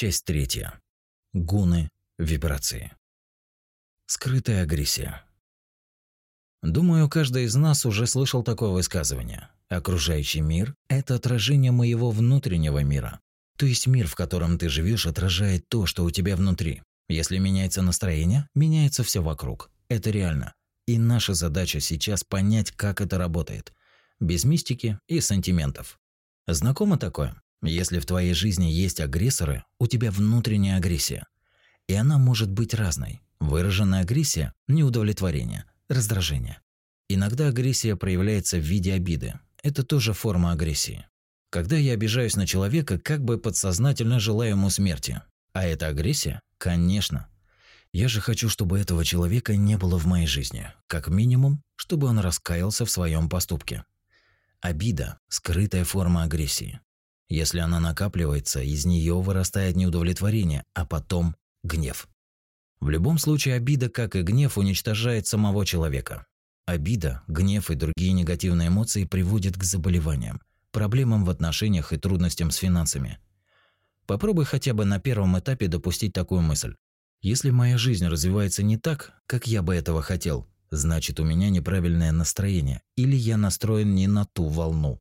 Часть третья. Гуны вибрации. Скрытая агрессия. Думаю, каждый из нас уже слышал такое высказывание. Окружающий мир – это отражение моего внутреннего мира. То есть мир, в котором ты живешь, отражает то, что у тебя внутри. Если меняется настроение, меняется все вокруг. Это реально. И наша задача сейчас понять, как это работает. Без мистики и сантиментов. Знакомо такое? Если в твоей жизни есть агрессоры, у тебя внутренняя агрессия. И она может быть разной. Выраженная агрессия – неудовлетворение, раздражение. Иногда агрессия проявляется в виде обиды. Это тоже форма агрессии. Когда я обижаюсь на человека, как бы подсознательно желаю ему смерти. А это агрессия? Конечно. Я же хочу, чтобы этого человека не было в моей жизни. Как минимум, чтобы он раскаялся в своем поступке. Обида – скрытая форма агрессии. Если она накапливается, из нее вырастает неудовлетворение, а потом гнев. В любом случае обида, как и гнев, уничтожает самого человека. Обида, гнев и другие негативные эмоции приводят к заболеваниям, проблемам в отношениях и трудностям с финансами. Попробуй хотя бы на первом этапе допустить такую мысль. Если моя жизнь развивается не так, как я бы этого хотел, значит у меня неправильное настроение или я настроен не на ту волну.